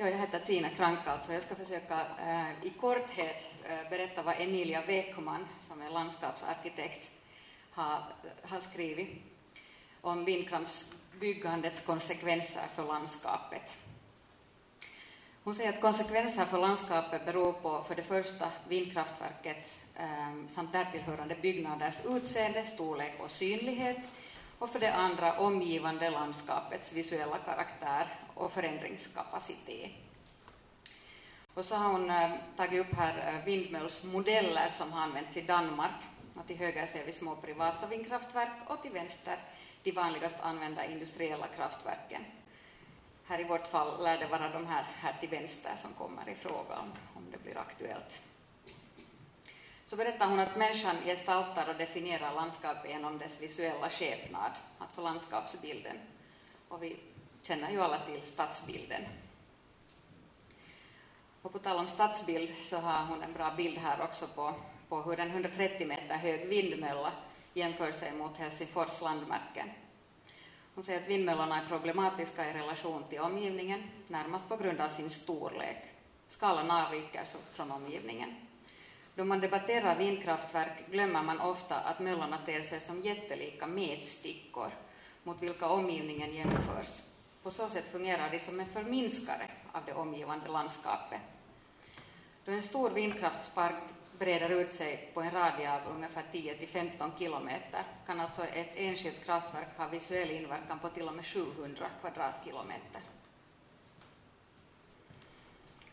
Ja, jag heter Tina Krankaut, alltså. jag ska försöka eh, i korthet äh, eh, berätta vad Emilia Wekman, som är landskapsarkitekt, har, har skrivit om vindkraftsbyggandets konsekvenser för landskapet. Hon säger att konsekvenser för landskapet beror på för det första vindkraftverkets eh, samt därtillhörande byggnaders utseende, storlek och synlighet och för det andra omgivande landskapets visuella karaktär och förändringskapacitet. Och så har hon eh, tagit upp här eh, vindmöllsmodeller som har använts i Danmark. Och till höger ser vi små privata vindkraftverk och till vänster de vanligast använda industriella kraftverken. Här i vårt fall lär det vara de här, här till vänster som kommer i fråga om, om det blir aktuellt. Så berättar hon att människan gestaltar och definierar landskapet genom dess visuella skepnad, alltså landskapsbilden. Och vi känner ju alla till stadsbilden. Och på tal om stadsbild så har hon en bra bild här också på, på hur en 130 meter hög vindmölla jämför sig mot Helsingfors landmärken. Hon säger att vindmöllorna är problematiska i relation till omgivningen, närmast på grund av sin storlek. Skalan avviker från omgivningen. Då man debatterar vindkraftverk glömmer man ofta att möllorna ter sig som jättelika metstickor mot vilka omgivningen jämförs. På så sätt fungerar de som en förminskare av det omgivande landskapet. Då en stor vindkraftspark breder ut sig på en radie av ungefär 10 till 15 kilometer kan alltså ett enskilt kraftverk ha visuell inverkan på till och med 700 kvadratkilometer.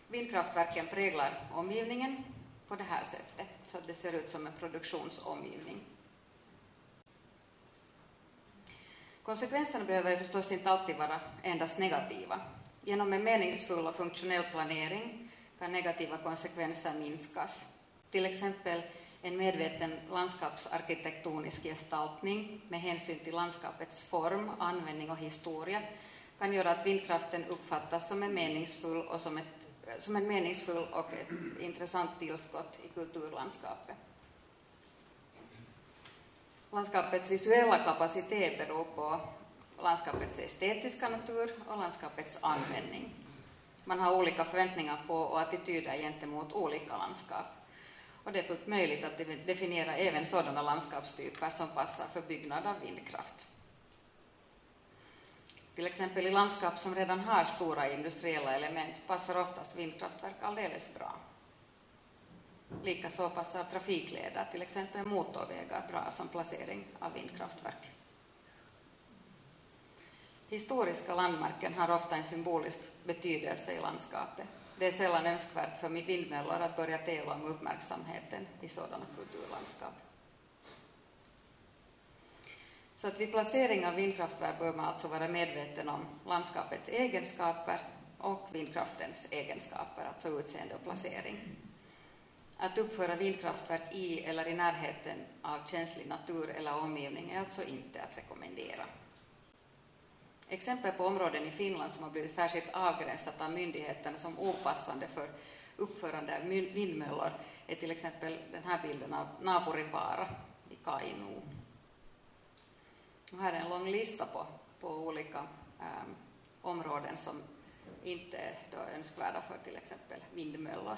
Vindkraftverken präglar omgivningen på det här sättet, så att det ser ut som en produktionsomgivning. Konsekvenserna behöver förstås inte alltid vara endast negativa. Genom en meningsfull och funktionell planering kan negativa konsekvenser minskas. Till exempel en medveten landskapsarkitektonisk gestaltning med hänsyn till landskapets form, användning och historia kan göra att vindkraften uppfattas som en meningsfull och som ett som en meningsfull och ett intressant tillskott i kulturlandskapet. Landskapets visuella kapacitet beror på landskapets estetiska natur och landskapets användning. Man har olika förväntningar på och attityder gentemot olika landskap. Och det är fullt möjligt att definiera även sådana landskapstyper som passar för byggnad av vindkraft. Till exempel i landskap som redan har stora industriella element passar oftast vindkraftverk alldeles bra. Likaså passar trafikleder, till exempel motorvägar, bra som placering av vindkraftverk. Historiska landmärken har ofta en symbolisk betydelse i landskapet. Det är sällan önskvärt för vindmöllor att börja tävla om uppmärksamheten i sådana kulturlandskap. Så att vid placering av vindkraftverk bör man alltså vara medveten om landskapets egenskaper och vindkraftens egenskaper, alltså utseende och placering. Att uppföra vindkraftverk i eller i närheten av känslig natur eller omgivning är alltså inte att rekommendera. Exempel på områden i Finland som har blivit särskilt avgränsat av myndigheterna som opassande för uppförande av vindmöllor är till exempel den här bilden av Naapurivaara i Kainuu. Och här är en lång lista på, på olika um, områden som inte är då önskvärda för till exempel vindmöllor.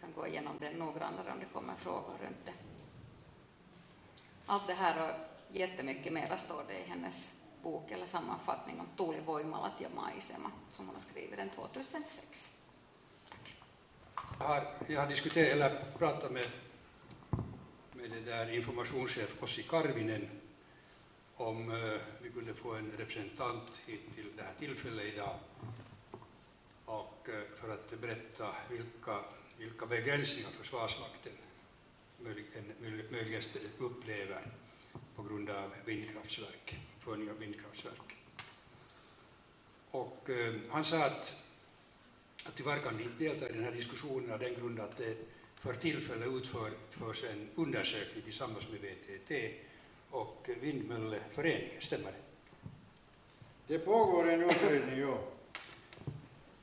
Vi kan gå igenom det noggrannare om det kommer frågor runt det. Allt det här och jättemycket mera står det i hennes bok eller sammanfattning om Tuuli Voimalat ja maisema som hon har skrivit den 2006. Tack. Jag har, jag har diskuterat eller pratat med, med det där informationschef Ossi Karvinen om eh, vi kunde få en representant hit till det här tillfället idag och eh, för att berätta vilka, vilka begränsningar Försvarsmakten möjligen upplever på grund av vindkraftverk, uppföljning av vindkraftverk. Och eh, han sa att, att tyvärr kan vi inte delta i den här diskussionen av den grund att det för tillfället utförs en undersökning tillsammans med VTT och Vindmölleföreningen, stämmer det? Det pågår en utredning, ja.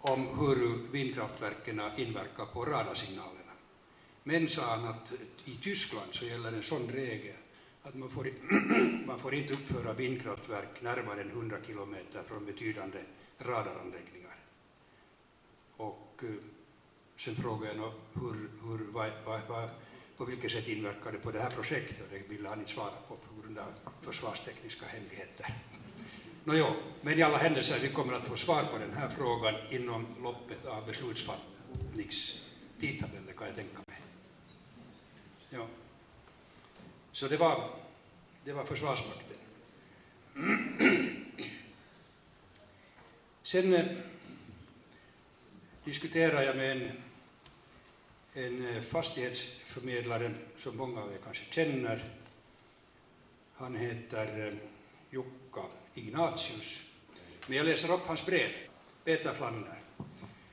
Om hur vindkraftverken inverkar på radarsignalerna. Men sa han att i Tyskland så gäller en sån regel att man får, man får inte uppföra vindkraftverk närmare än 100 kilometer från betydande radaranläggningar. Och eh, sen frågade jag hur, hur, vad, vad, vad, på vilket sätt inverkar det på det här projektet? Och det ville han inte svara på på grund av försvarstekniska hemligheter. Nåjo, men i alla händelser, vi kommer att få svar på den här frågan inom loppet av beslutsfattningstidtabellen kan jag tänka mig. Ja. Så det var, det var Försvarsmakten. Sen eh, diskuterade jag med en, en eh, fastighetsförmedlare som många av er kanske känner. Han heter eh, Jukka Ignatius. Men jag läser upp hans brev. Peter Flander.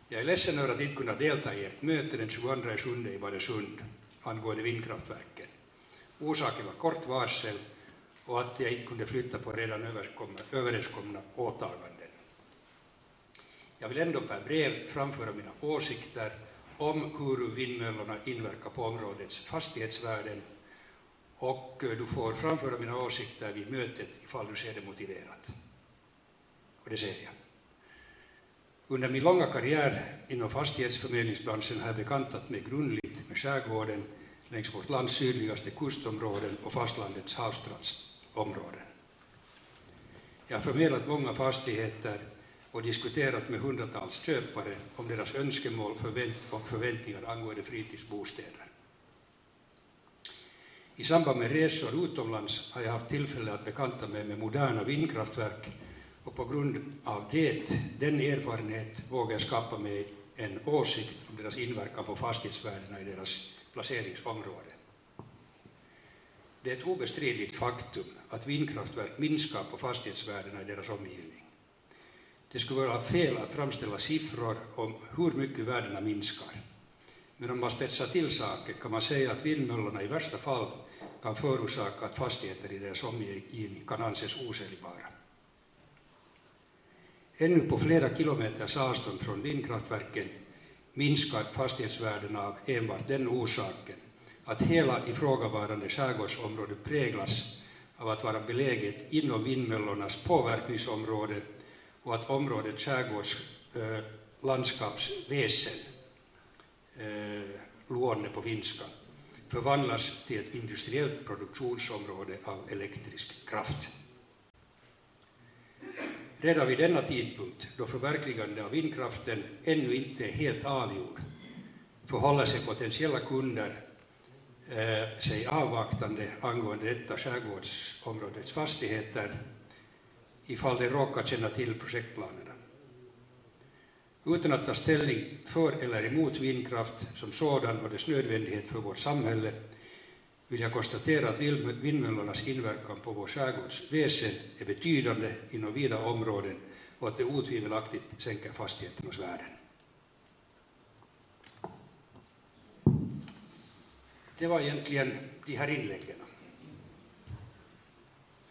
Jag är ledsen över att inte kunna delta i ert möte den 22 juli i Baresund angående vindkraftverken. Orsaken var kort varsel och att jag inte kunde flytta på redan överenskomna åtaganden. Jag vill ändå per brev framföra mina åsikter om hur vindmöllorna inverkar på områdets fastighetsvärden och eh, du får framföra mina åsikter vid mötet ifall du ser det motiverat. Och det ser jag. Under min långa karriär inom fastighetsförmedlingsbranschen har jag bekantat mig grundligt med skärgården längs vårt lands sydligaste kustområden och fastlandets havsstrandsområden. Jag har förmedlat många fastigheter och diskuterat med hundratals köpare om deras önskemål och förväntningar angående fritidsbostäder. I samband med resor utomlands har jag haft tillfälle att bekanta mig med moderna vindkraftverk och på grund av det, den erfarenhet vågar jag skapa mig en åsikt om deras inverkan på fastighetsvärdena i deras placeringsområde. Det är ett obestridligt faktum att vindkraftverk minskar på fastighetsvärdena i deras omgivning. Det skulle vara fel att framställa siffror om hur mycket värdena minskar. Men om man spetsar till saken kan man säga att vindmöllorna i värsta fall kan förorsaka att fastigheter i deras omgivning kan anses osäljbara. Ännu på flera kilometers avstånd från vindkraftverken minskar fastighetsvärdena av enbart den orsaken att hela ifrågavarande skärgårdsområde präglas av att vara beläget inom vindmöllornas påverkningsområde och att området skärgårdslandskapsväsen, eh, äh, eh, äh, luonne på finska, förvandlas till ett industriellt produktionsområde av elektrisk kraft. Redan vid denna tidpunkt, då förverkligande av vindkraften ännu inte är helt avgjord, förhåller sig potentiella kunder eh, sig avvaktande angående detta skärgårdsområdets fastigheter ifall de råkar känna till projektplanen. Utan att ta ställning för eller emot vindkraft som sådan och dess nödvändighet för vårt samhälle vill jag konstatera att vindmöllornas inverkan på vår skärgårdsväsen är betydande inom vida områden och att det otvivelaktigt sänker fastigheternas värden. Det var egentligen de här inläggen.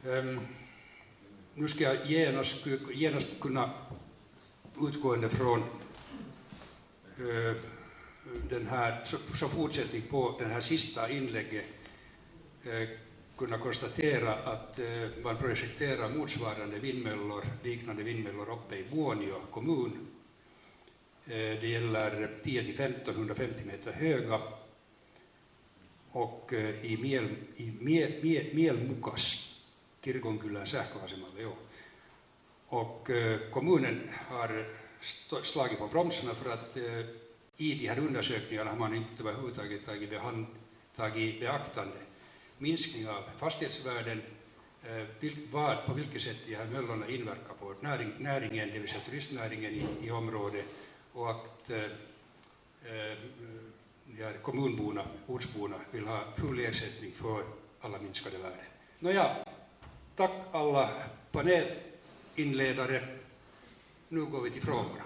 Um, nu ska jag genast, genast kunna utgående från eh, den här, som fortsättning på den här sista inlägget eh, kunna konstatera att eh, man projekterar motsvarande vindmöllor, liknande vindmöllor uppe i Vuonio kommun. Det gäller 10 till 150 meter höga och i, Miel, i Miel, Miel, Mielmukas, kirkonkylän sähköasemalle. Jo. Och eh, kommunen har slagit på bromsarna för att eh, i de här undersökningarna har man inte överhuvudtaget tagit, tagit beaktande minskning av fastighetsvärden, eh, vad, på vilket sätt de här möllorna inverkar på näring, näringen, det vill säga turistnäringen i, i området, och att eh, eh kommunborna, ortsborna, vill ha full ersättning för alla minskade värden. Nåja, tack alla panel. Inledare, Nu går vi till frågorna.